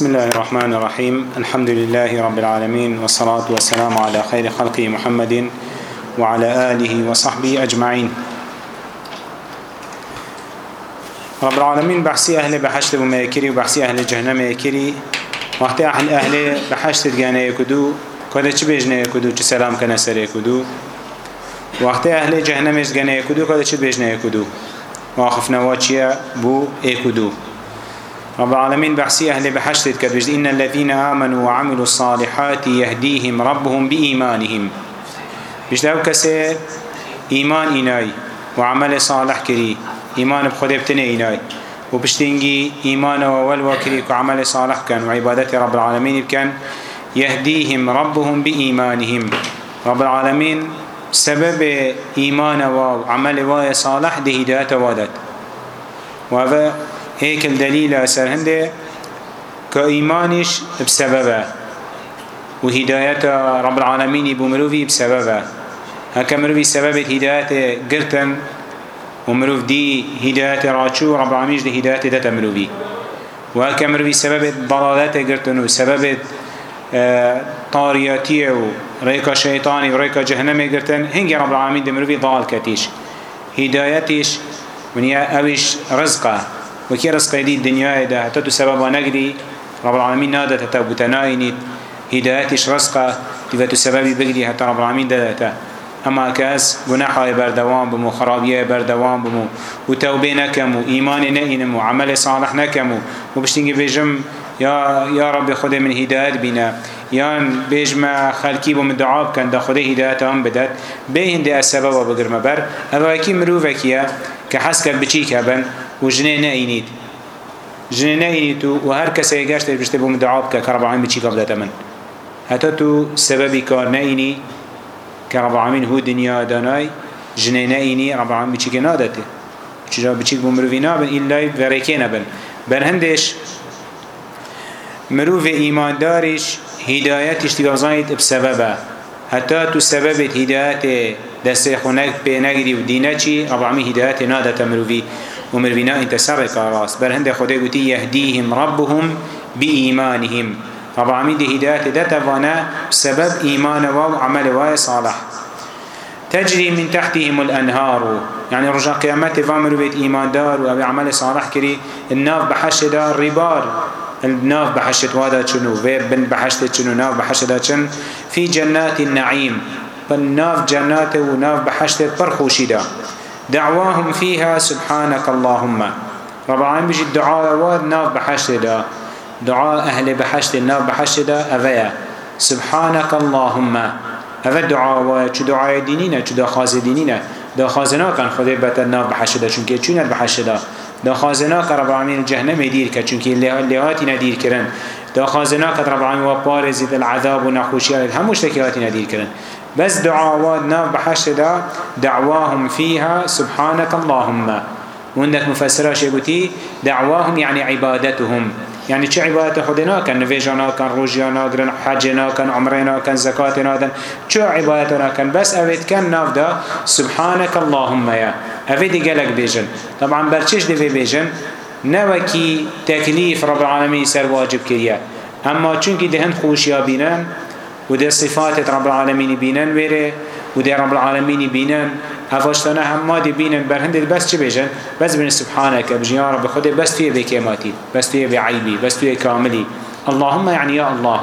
بسم الله الرحمن الرحيم الحمد لله رب العالمين والصلاة والسلام على خير خلقه محمد وعلى آله وصحبه أجمعين رب العالمين بحسي أهل بحشت بميكري وبحسي أهل جهنم يكري وقت أهل أهل بحشت دقانا يكدو كده چه بجنه يكدو چه سلام كنا سر يكدو وقت أهل جهنم يزقانا يكدو كده چه بجنه يكدو واخفنا واچيا بو يكدو رب العالمين بحسي أهل بحشتت كدوجد إن الذين آمنوا وعملوا الصالحات يهديهم ربهم بإيمانهم بجدو كسي إيمان إناي وعمل صالح كري إيمان بخده بتنه إناي وبشتنجي إيمان وولو كريك وعمل صالح كان وعبادة رب العالمين كان يهديهم ربهم بإيمانهم رب العالمين سبب إيمان وعمل وصالح ده هداية وادت وهذا هيك الدليل أسر هنده كإيمانش بسببه وهداية رب العالمين بمروفي بسببه هكا مروفي سببت هداية قرتن ومروف دي هداية راتشو رب العالمين دي هداية داتا مروفي وهكا مروفي سببت ضلالات قرتن وسببت آه طارياتية وريكا شيطاني وريكا جهنمي قرتن هنجي رب العالمين دي مروفي ضال كتيش هدايتش من يا أويش رزقه وكي رزق دي الدنيا ده تتو سبب ونقدي رب العالمين نادة تتو تنايني هدايتش رزقه تتو سبب بقدي حتى رب العالمين ده ده اما كاس گناحای بردوام بمو خرابیه بردوام بمو و توبه نکم و ایمان نینم و عمل صالح نکم و بشتینگی بجم یا, یا رب خود من هدایت بینا یا بجم خلکی بم دعا بکن دا خود هدایت هم بدد به هنده از سبب بگرم بر اوکی مروفکیه که حس کد بچی که بن وجنه نعينيت جنه نعينيت وهر كسي قاشت بشته بمدعاب كرب العالمين بچي قبضة تمن حتى تو سببي كار نعيني كرب العالمين هو دنيا داناي جنه نعيني رب العالمين بچي نادته چجا بچي بمروفي نابن إلا بركي نبن بل هندش مروف إيمان دارش هدايت اشتغازانيت بسببه حتى تو سببت هدايته دست خونک پی نگیری و دینه چی رب العالمین هدایت نادت مروفی ومروینا انت سرک راست بر هنده خدای گوتی یهدیهم ربهم بإيمانهم رب عميد هداية دتفانا بسبب إيمان وعمل وصالح تجري من تحتهم الأنهار يعني رجع قيامته فامروا بيت إيمان دار وأبي عمل صالح كري الناف بحشت دار ربار الناف بحشت وادا چنو بن بحشت چنو ناف بحشت دا چن في جنات النعيم بالناف جنات وناف بحشت برخوشي دا دعواهم فيها سبحانك اللهم رب العالمين بيجي الدعاء واد ناف بحشت دا دعاء أهل بحشت ناف بحشت دا أفيا سبحانك اللهم أفا دعاء واد شو دعاء دينينا شو دعاء خاز دينينا دا خازنا كان خدي بتا ناف بحشت دا چونك چونت بحشت دا دا خازنا كان رب العالمين جهنم يدير كچونك اللهاتي ندير كرن دا خازنا كان رب العالمين وبارزت العذاب ونخوشي هموش تكياتي ندير كرن بس دعاواتنا بحشدا دعواهم فيها سبحانك اللهم وعندك مفسرة شيبوتي دعواهم يعني عبادتهم يعني چه عبادت خودنا كان نفيجنا كان روجنا كان حجنا كان عمرنا كان زكاتنا كان چه عبادتنا كان بس اويد كان نافدا سبحانك اللهم يا اويد قالك بيجن طبعا برچش دي بيجن نوكي تكليف رب العالمين سر واجب كريا اما چونكي دهن خوشيا بينن ودي صفات رب العالمين بينن ويري ودي رب العالمين بينن هفاشتنا هم مادي بينن برهند بس چه بيجن بس بين سبحانك بجيان رب خود بس توي بكيماتي بس توي بعيبي بس توي كاملي اللهم يعني يا الله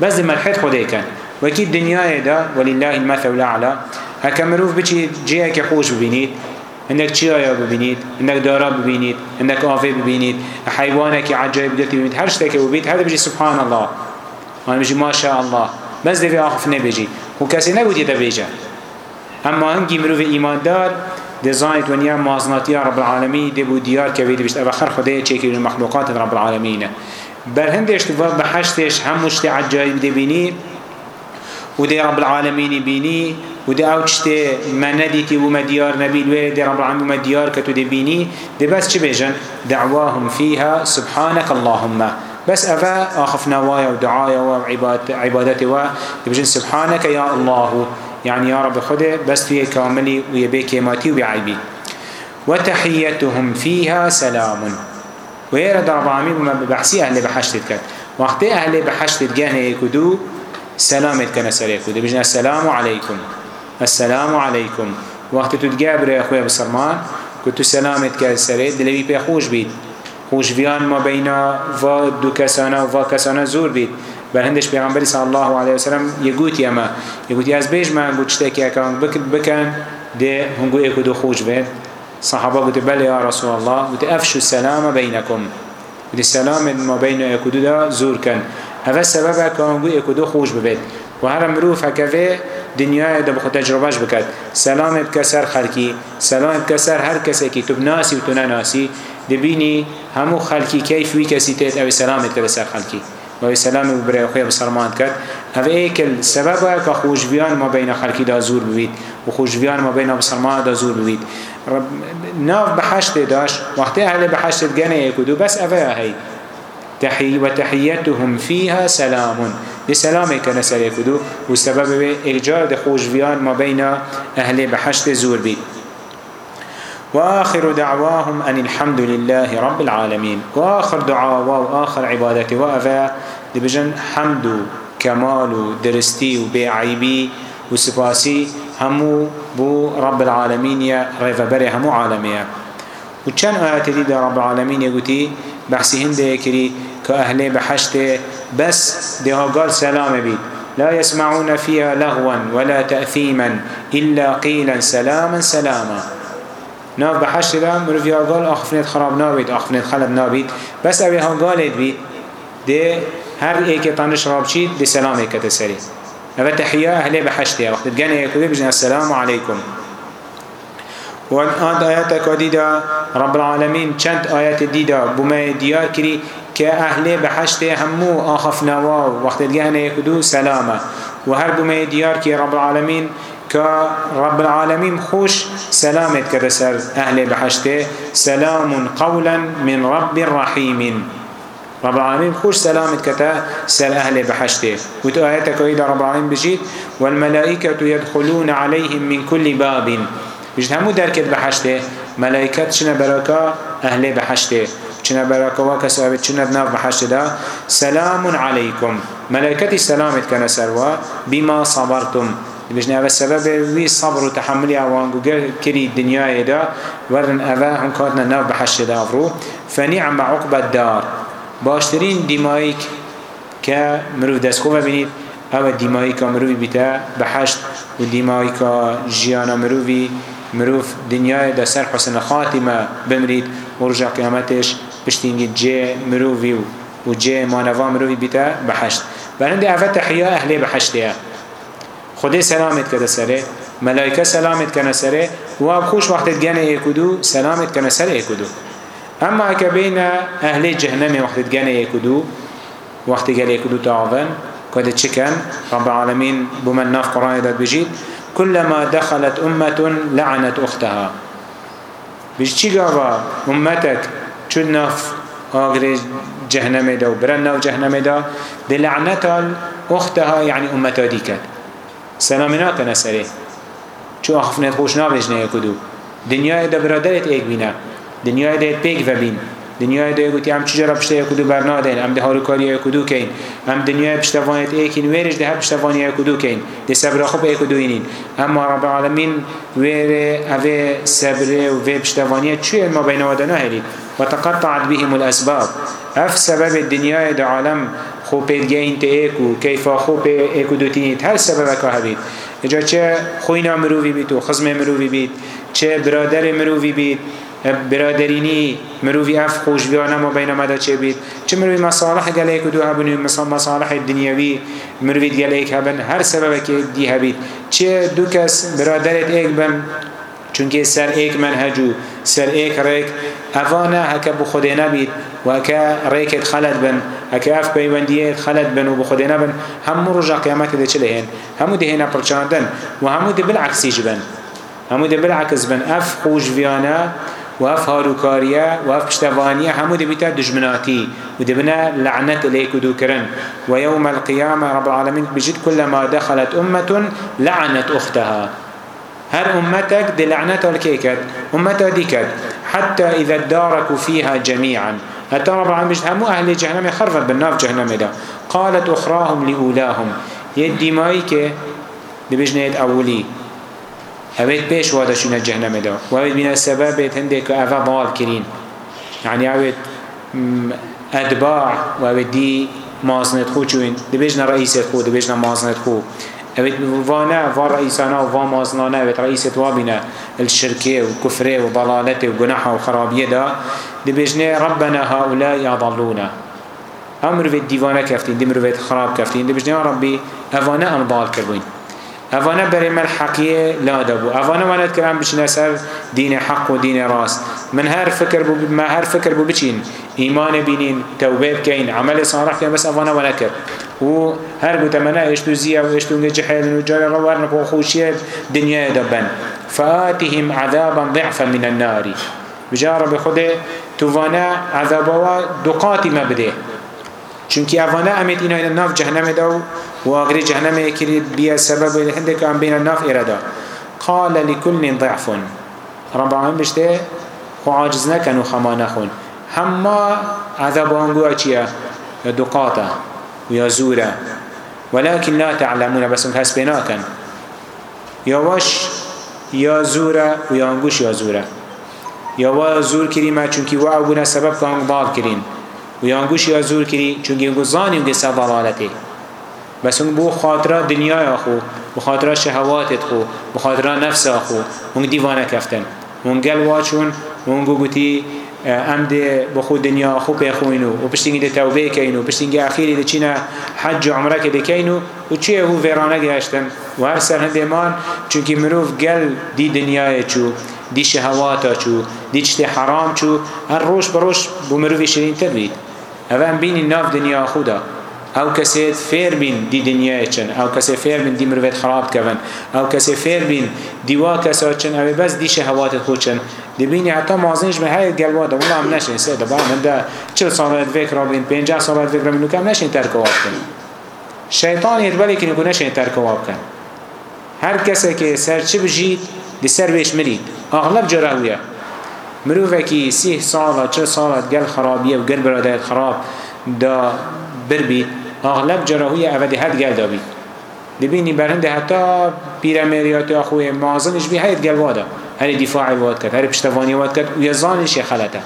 بس ملحد خديكن وكي الدنيا دا ولله المثل الأعلى هكا مروف بچي جيهك خوش ببينيت عندك چيايا ببينيت عندك دارا ببينيت عندك آفه ببينيت حيوانك عجائب دتي ببينيت هر شتك ببينيت هذا بجي سبحان الله وانا بجي ما شاء الله بس دفع آخف نبیجی و کسی نگوتی دبیجه اما هنگی مروف ایماندار دزايت ونيا مازنات يا رب العالمين دبو ديار كبيد بيشت أبا خر خدايا تشكي المخلوقات رب العالمين بل هندش تفاض بحشتش همش تعجائب دبيني ودي رب العالمين بيني ودي اوتشت منديتي وما ديار نبيل ودي رب العالمين وما ديار كتو دبيني دي بس چه بيجن دعواهم فيها سبحانك اللهم بس أفا آخفنا وايا ودعايا وعبادتي ويبجن سبحانك يا الله يعني يا رب خده بس تيه كاملي ويبي كيماتي وبعيبي وتحيتهم فيها سلام ويرد رب عمي بما بحسي أهل بحشت كات وقت أهل بحشت جهنه يكدو سلام كان سريكو دبجنا السلام عليكم السلام عليكم وقت تتجابر يا أخويا بسرمان كنت سلامت كان سريد دلبي بيخوش بيت خوشبیان ما بینا و دو کسانه و کسانه زور بید بل هندش پیغمبر صلی الله علیه و سلم یگوت یما یگوت از بیش من گوشته که کان بکن ده هنگو یکو دو خوش بید صحابه گوت بله یا رسول الله گوت افشو السلام بینکم گوت السلام ما بین یکو دو دا زور کن هذا سبب كانوا يكودو خوش ببيت وهر مروف هكذا دنيا ده بخو تجربهش بكت سلام بكسر خلقي سلام بكسر هر كسي كي تب ناسي وتنا ناسي دبینی هەموو خەلکی کەیفوی کەسی تێت ئەوێ سەلامێت کە بەسەر خەلکی وەوێ سەلامی ببرای خۆی بەسەرمان کرد ئەوێ ئەیکل سەبەبە کە خۆشبیان ما بینە خەلکیدا زور بویت و خۆشبیان ما بینە بەسەرماندا زور بویت ناو بەحەشتێداش وەختی ئەهلێ بەحەشتت گەنەیەک و دوو بەس ئەوەیە هەی تحي وتحيتهم فيها سلام لسلامك كان سريكدو وسبب إرجاء دخوش فيان ما بين أهل بحشت زور بي وآخر دعواهم أن الحمد لله رب العالمين وآخر دعاوا وآخر عبادتي وأفا دبجن حمد كمال درستي وبعيبي وسباسي همو بو رب العالمين يا ريفبري همو عالمية وكان آيات دي رب العالمين يقولي بحسي هنده كري كأهلي بحشته بس ده قال سلام بيت لا يسمعون فيها لغوا ولا تأثيما إلا قيلا سلاما سلاما ناف بحشرا مروفي هنقال اخفنت خراب نابيت اخفنت خلب نابيت بس اوي هنقالت بيت ده هر ايكي تانش راب چيت ده سلام ايكي تسري اوه تحيا اهلي بحشتيا وقت تقاني ايكي بجنا السلام عليكم وان آياتك وديدا رب العالمين چند آيات ديدا بما ديار كري كأهل بحشت همو آخفنا واو وقت تقاني ايكي دو سلامة وهر بما ديار كي رب العالمين كرب العالمين خوش سلامت كبسر أهل بحشته سلام قولا من رب رحيم رب العالمين خوش سلامت كتا سل أهل بحشته وتو آياتك وإذا رب العالمين بجيت والملائكة يدخلون عليهم من كل باب بجد همو دركت بحشته ملائكة شنا بركة أهل بحشته شنا بركة وكسابت شنا بناف بحشته دا سلام عليكم ملائكة سلامت كنسروا بما صبرتم بجن اوه سبب وی صبر و تحملی اوانگو کری دنیای دا ورن اوه هم کاتنا نو بحشت دا افرو فنعم عقبت دار باشترین دیمایک که مروف دستگو ببینید اوه دیمایک مروفی بیتا بحشت و دیمایک جیانا مروفی مروف دنیای دا سر حسن خاتمه بمرید و رجا قیامتش پشتینگی جه مروفی و جه مانوا مروفی بیتا بحشت برند اوه تحیا اهل بحشتیه خدای سلامت کرده سره ملائکه سلامت کنه سره و خوش وقت گنه یکدو سلامت کنه سره یکدو اما که بین اهل جهنم وقت گنه یکدو وقت گنه یکدو تعاون قد چکن رب العالمین بمن ناف قرآن داد بجید كلما دخلت أمة لعنت أختها بيجي قابا أمتك چون ناف آغري جهنم دا وبرن ناف جهنم دا دي لعنتها أختها يعني أمتها ديكت سما منا کنه سره چو آخف نت خوش نابش نه کدو دنیای ده برادرت ایک بینا دنیای ده پیک و بین دنیای ده گوتی هم چجرا پشته کدو برنادین هم ده هاروکاری کدو کین هم دنیای پشتوانیت ایکین ویرش ده پشتوانی کدو کین ده صبر خوب ای کدو اینین اما رب العالمین ویر اوه صبر و وی پشتوانی چوی ما بین ودنا هلی وتقطعت بهم الاسباب اف سبب الدنيا ده عالم خو پیدگهین ته ایکو کیفا خو پی ایکو دوتینید هر سبب که هبید اجا چه خوینا مرووی بید و خزم مرووی بید چه برادر مرووی بید برادرینی مروی اف خوش بیانم و بین مدا چه بید چه مروی مصالح گلیک دو هبونی مصالح دنیاوی مروی گلیک هبن هر سبب که دی هبید چه دو کس برادرت ایک بن چونکه سر ایک منهجو سر ایک ریک اوانه هکه بخوده نبید وكا ريكت خلد بن اكاف بيونديه خلد بن وبخدينا بن هم رجع قيامته دي چلهن هم دي هنا پرچاندن و هم دي بالعكس جبن هم دي بالعكس بن اف خوش فيانا وف هاروكاريا وف پشتوانية همو دي بيتا دجمناتي ودي بنا لعنت إليك دوكرن ويوم القيامة رب العالمين بجد كلما دخلت أمة لعنت أختها هر أمتك دي لعنتها الكيكت أمتها ديكت حتى إذا اداركوا فيها جميعا حتى رب العالمين همو أهل جهنم خرفت بالناف جهنم دا قالت أخراهم لأولاهم يدي مايك ببجنة أولي هويت بيش وادا شنة جهنم دا وهويت بنا السبب هندك أفا ضال كرين يعني هويت أدباع وهويت دي مازنت خو چوين دبجنة رئيسة خو دبجنة مازنت خو اوت وانا وان رئيسانا وان مازنانا اوت رئيس توابنا الشركة وكفرة وضلالته وقناحة وخرابية دا دي بجنة ربنا هؤلاء يضلونا امر في الديوانة كفتين دي مروفيت خراب كفتين دي بجنة ربي اوانا انضال كروين اوانا بريم الحقية لا دبو اوانا وانا تكرم بشنا سر دين حق ودين راس من هر فكر بو ما هر فكر بو بچين ايمان بينين توبه بكين عمل صالح كان بس اوانا ولا كر و هر قلت منا ايش تو زيا وايش تو جحيل وجال روارنا بو خوشيه دنيا دبن فاتهم عذابا ضعفا من النار بجارب خده توانا عذابا دقاتي ما بده چونکی اوانه امید اینا اینا ناف جهنم دا و واغری جهنم اکری بیا سبب هنده که هم بین ناف ایرادا قال لكل ضعف رب العالمین بشته و عاجز نکن و خما نخون همه عذاب هنگوه چیه؟ یا دقاته و یا زوره ولكن لا تعلمون بس انك هسبيناكن يا واش يا زورة ويا انقوش يا زورة يا وا زور كريمة چونك وا ابونا سبب كان ضال كريم و یانگوش یا زور کری چون گنگو زانی و گسا ضلالتی بس اون بو خاطره دنیا خو بو خاطره شهواتت خو بو خاطره نفس خو اون دیوانه کفتن اون گل واچون اون گو گوتی ام ده بو خود دنیا خو پی خوینو و پشتینگی ده توبه کینو پشتینگی اخیری ده چینه حج و عمره که بکینو و چیه هو ویرانه گهشتن و هر سر هنده من چونکی مروف گل دی دنیای چو دی شهواتا چو دی چت حرام چو هر روش بروش بو مروفی شرین تر بید ئەوان بینی ناف دنیا خودا او کسی فیر بین دی دنیای چن او کسی فیر بین دی مروت خراب کن او کسی فیر بین دیوا کسا چن او بس دی شهوات خود چن دی بینی حتی مازنش به هیت گلوا دا اولا هم نشین سه دبا من دا چل سالت ویک را بین پینجه سالت ویک را بین نکم نشین ترکواب کن شیطان یه بلی که نکو نشین ترکواب کن هر کسی که سر چی بجید دی سر بهش مرید اغلب جراویه مروفکی سی ساله چه ساله گل خرابیه و گل برادایت خراب دا بربید اغلب جراحوی اولی هد گل دا بید دبینی برهنده حتی پیرمریات آخوی معظمش بی هید گل وادا هر دفاع واد کرد هر پشتوانی واد کرد و یزانش خلطه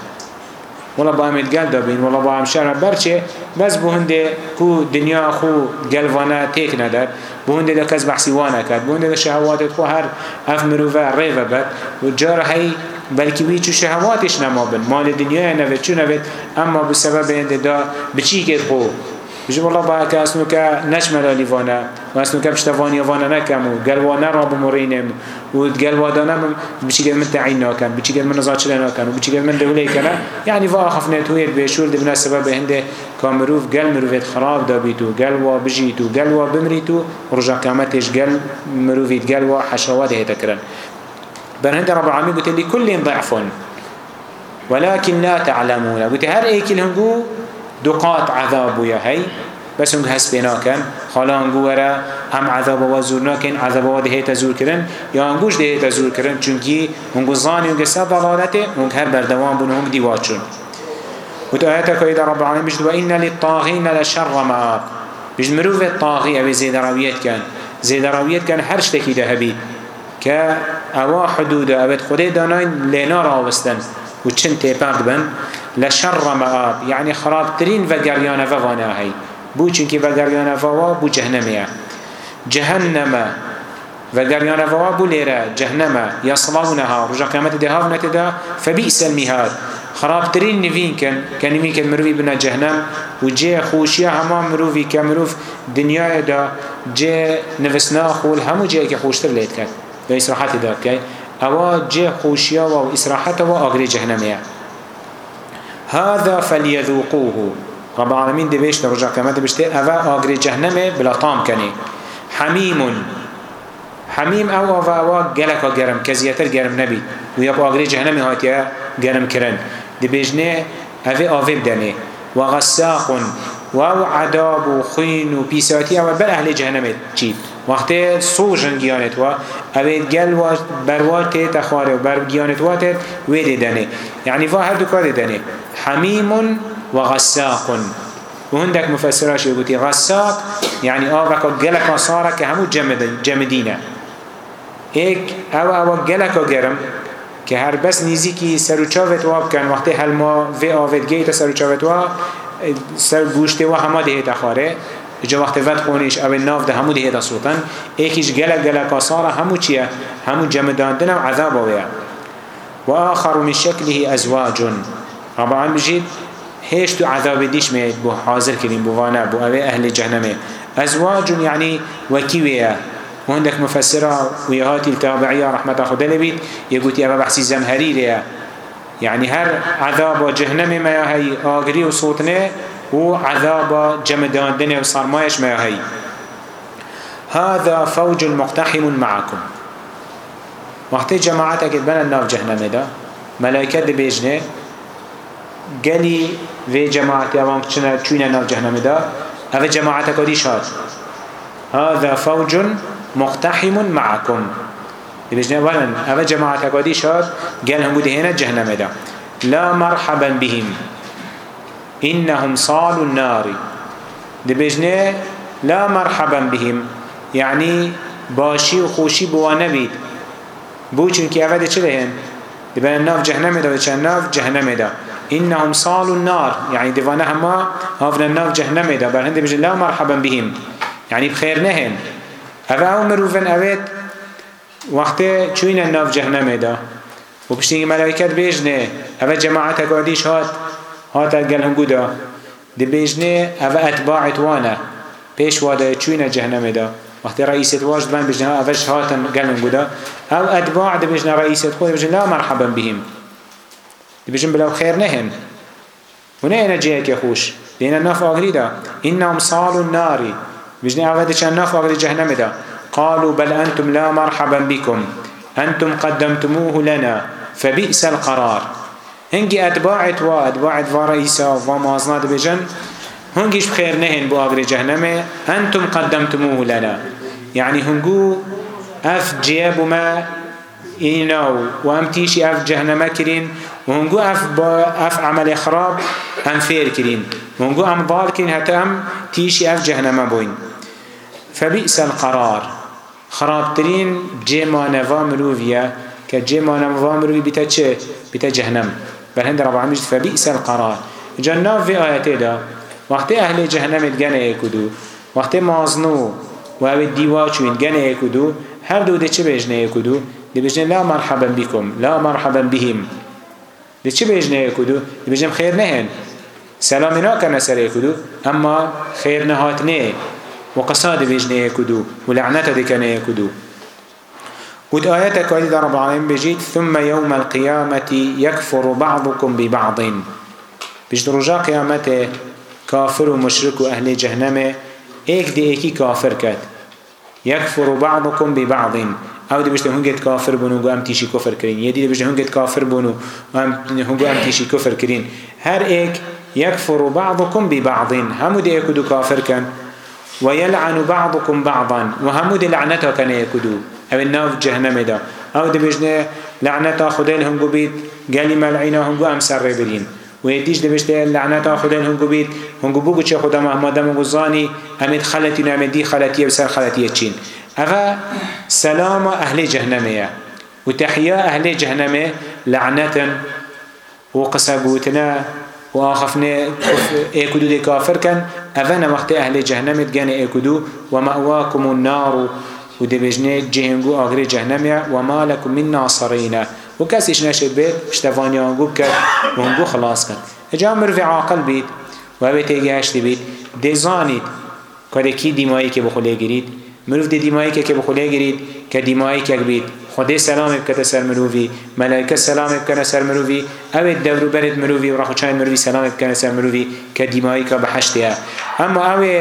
ولا با امید گل دا بین ولا با هم شر برچه بس بهنده کو دنیا خو گلوانه تیک ندار بهنده دا کس بحثی وانه کرد بهنده دا شهواتت خو هر اف مروفه ریوه بد و جار هی بلکی وی چو شهواتش نما بن مال دنیا نوید چو نوید اما بسبب انده دا بچی کد خو بجب الله با که اسنو که نشمل آلیوانا و اسنو که پشتوانی آوانا نکم و گلوانا را بمورینم و گلوادانم بچی کد من تعین ناکم بچی کد من نزا چلی ناکم و بچی کد من دوله کنم یعنی وا خفنت هوید بشور دبنا سبب هنده کامروف گل مروفیت خراب دا بیتو گلوا بجیتو گلوا بمریتو رجا کامتش گل مروفیت گلوا حشوات هیتا کرن برهند رب العالمين قلت لكل ضعف ولكن لا تعلمون قلت هر ايكي لهنقو دقات عذاب يا هي بس هنقو هس بناكن خلا هنقو ورا هم عذاب وزورناكن عذاب وده تزور كرن يا هنقوش ده تزور كرن چونكي هنقو ظاني هنقو سب ضلالته هنقو هر بردوان بون هنقو ديواتشون قلت آياتك إذا رب العالمين بجد وإن للطاغين لشر مآب بجد مروف الطاغي أبي زيد رويت كان زيد رويت كان هر شتكي دهبي که اوا حدود اوید خودی داناین لینا را آوستن و چن تیپرد بن لشر معاد یعنی خرابترین و گریان و وانه هی بو چونکی و گریان و بو جهنمیه جهنم و گریان و بو لیره جهنم یصلونها رجا قیامت دهاو نتدا فبئس المهاد خرابترین نوین کن که نوین کن مروی بنا جهنم و جه خوشی همه مروی که مروف دنیای دا جه نوسنا خول همو جه که خوشتر لید کرد یا ئیسراحەتی دەکەی ئەوە جێ خۆشیەوە و ئیسراحەتەوە ئاگری جەهنەمەیە هذا فليذوقوه رب العالمين دبيش درجة كما دبشتي أفا آقري جهنمي بلا طام كني حميم حميم أو أفا أوا قلق قرم كزيتر قرم نبي ويب آقري جهنمي هاتيا قرم كرن دبيجني أفي آفي بدني وغساق و عذاب و خین و پیساتی اما بر اهل جهنمت چید وقتی سوژن گیانت و اوید گل و بروات تیت خواره و بر گیانت و تیت وی دیدنه یعنی فا هر دو کار دیدنه حمیم و غساق و هندک مفسراش یکوتی غساق یعنی آوکا گلک نصارا که همو جمدینه ایک او او گلک گرم که هر بس نیزی که سر و چاوت واب کن وقتی هلما وی آوید گیت سر و چاوت واب سر گوشتی و همه دهیتا خواره جا وقت ود خونیش او ناف ده همو دهیتا سلطن ایکیش گلک گلک آسارا همو چیه همو جمداندن و عذاب آویا و آخر من شکله ازواجون طبعا بجید هیچ تو عذاب دیش می بو حاضر کردیم بو وانا بو اوه اهل جهنمه ازواج یعنی وکیویه وهندك مفسرة ويهاتي التابعية رحمة خدا لبيت يقول يا بابا حسي زمهريريا يعني هر عذاب جهنم ما يهي آغري وصوتنا وعذاب جمدان وصرمايش ما يهي هذا فوج مقتحم معكم وقتی جماعتك بنا الناف جهنم دا ملائكة دي بيجنه قلي في جماعت اوان كتنا چوين الناف جهنم دا اوه جماعتك دي شاد هذا فوج مقتحم معكم يبجنا ولن أما جماعة أكوادي شاد قال هم هنا جهنم دا لا مرحبا بهم إنهم صالوا النار دبجنا لا مرحبا بهم يعني باشي وخوشي بوا نبيد بو چونك أفاده چلهن دبنا ناف جهنم دا وچن ناف جهنم دا إنهم صالوا النار يعني دفانا هما هافنا النار جهنم دا بل هند بجن لا مرحبا بهم يعني بخير نهن هذا أمر وفن أويت وقتی چوینە ناف جهنمێدا و پشتینگی مەلایکەت بێژنێ ئەوە جەماعەتەک ئادیش هات هاتە گەل هەنگودا دەبێژنێ ئەوە ئەتباعت وانە پێش وادە چوینە جەهنمێدا وقتی رئیست واش بن بجنا اوش هاتن قلن قدا او اتباع دي بجنا رئیست خود بجنا لا مرحبا بهم دي بجن بلو خير نهم هنا انا جيك يا خوش لان الناف اغري دا انهم صالوا النار بجنا اوه دي چان ناف اغري جهنم دا قالوا بل أنتم لا مرحبا بكم أنتم قدمتموه لنا فبئس القرار هنگی اتباعت و اتباعت و رئیسا و مازنات بجن هنگیش بخیر نهن بو آگر جهنمه انتم قدمتموه لنا يعني هنگو اف جيب ما ایناو و هم تیشی اف جهنمه کرین و هنگو اف, با اف عمل خراب هم فیر کرین و هنگو ام ضال کرین حتی هم تیشی اف جهنمه بوین فبئس القرار خرابترین جێمانەوا مرۆڤە کە جێمانەوا مرۆوی بیتە چێ بیتە جەهنەم بەرهەندە ڕەبعامیش فەبیئس القەرار اینجا ناو وێ ئاەتێدا وەختێ ئەهلێ جەهنەمێت گەنەیەک و دوو وەختێ مازن و واوێ دیواچوین گەنەیەک و دوو هەردوو دەچێ بێژنەیەک و دوو دەبێژنێ لا مرحبا بكم لا مرحبا بهم دەچێ بێژنەیەک و دوو دەبێژم خێر نەهێن سلامی ناکەنە سەرێک و دوو ئەمما خێر نەهاتنێ وقصاد بيجنيه كدو ولعنة دكنيه كدو قد آياتك وإذا رب العالمين بجيت ثم يوم القيامة يكفر بعضكم ببعض بجد رجاء قيامته كافر ومشرك وأهل جهنم ايك دي ايكي كافر كات يكفر بعضكم ببعض او دي بجد هنجت كافر بنو وام تيشي كفر كرين يدي دي بجد هنجت كافر بنو وام تيشي كفر كرين هر ايك يكفر بعضكم ببعض هم دي ايكو دو كافر كان ويلعن بعضكم بعضا وهمود لعنته كان يكدو او الناف جهنم دا او دبجنا لعنته خدل هم بيت قال ملعينهم بو امسر ربلين ويتيج دبجنا لعنته خدل هم بيت هم بو چه خدا محمد مغزاني امد خلتي نامدي خلتي بسر خلتي چين اغا سلام اهل جهنميه وتحيا اهل جهنم لعنه وقسبوتنا واخفنا اكدو دي كافر كان ئەڤەنە وەختی ئەهلی جەهنەمت گەنێ ئێکودو وەمەواکم و نار و و دەبێژنێ جێنگ و ئاگری جەهنەمە وەما لەکم من ناسەڕینە و کەسیش نەشێت بێت شتەوانیانگو بکەن وهنگو خلاص کن ئەجا مروی عاقل بیت وەبێت تێگەهشتی بیت دەزانیت کارێکی دیمایی کە بە خولێ گیرید مروف دی دیمایی کە بە خولێ گیرید کە دیمایی کەک بیت خدای سلامی بکەتە سەر مرۆڤی مەلایکە سلامی بکەنە سەر مرۆڤی ئەوێ دەوروبەرت مرۆڤی و ڕەخوچای مرۆڤی سلامی بکەنە سەر مرۆڤی کە دیمایی کە بەحەشتەیە ئەمما ئەوێ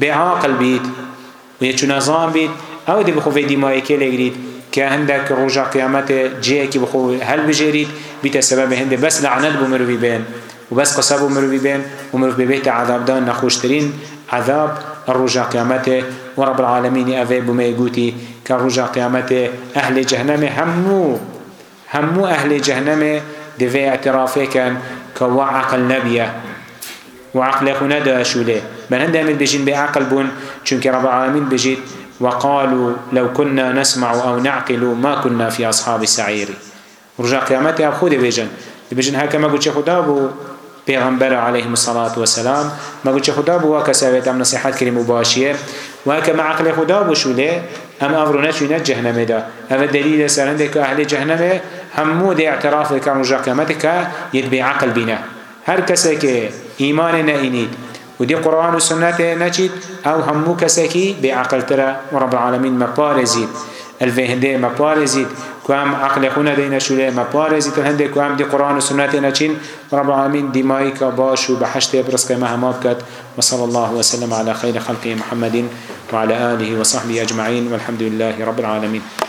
بێعاقل بیت و یەک نەزان بیت ئەو دی بخۆ دیمایەکێ لێگریت کە هەندێک ڕۆژا قیامەتێ جێیەکی بخۆ هەلبژێریت بیتە سەبەبێ هەندێک بەس لەعنەت بۆ مرۆڤی بێن وبس قصاب مروي بين ومروي ببيت عذاب دان نخوشترين عذاب الرجا قيامته ورب العالمين أفي بما يقولي کە ڕۆژا قیامەتێ ئەهلی جەهنەمێ هەموو هەموو ئەهلی جەهنەمێ دەوێ ئەتیڕافێکەن کە وا عقل نەبیە وعقلێک نەدەشولێ بەن هەندێمت بژین بێ عقل بوون چونکە ڕب العالمین بژیت وقالوا لو كنا نسمع أو نعقل ما كنا في أصحاب السعير رجاء قيامتي أبخو دبيجن دبيجن هكا ما قلت خدا بو پیغمبر عليه الصلاة والسلام ما قلت خدا بو واكا سابت أم نصيحات كريم مباشية واكا ما عقل خدا بو شو ليه هم امرو نشینه جهنمه دا هذا دلیل سرنده که اهل جهنمه همو دی اعتراف که رجا قیامت که ید بی عقل بینه هر کسی که ایمان نینید و دی قرآن و سنت نچید او همو کسی که بی عقل تره و رب العالمین مپارزید الفهده مپارزید كوام عقل خونا دينا شولي ما بارزي تر هندي كوام دي قرآن وسنة ناچين رب العالمين دمائي كباش وبحشت برس كما همابكت وصلى الله وسلم على خير خلقه محمد وعلى آله وصحبه أجمعين والحمد لله رب العالمين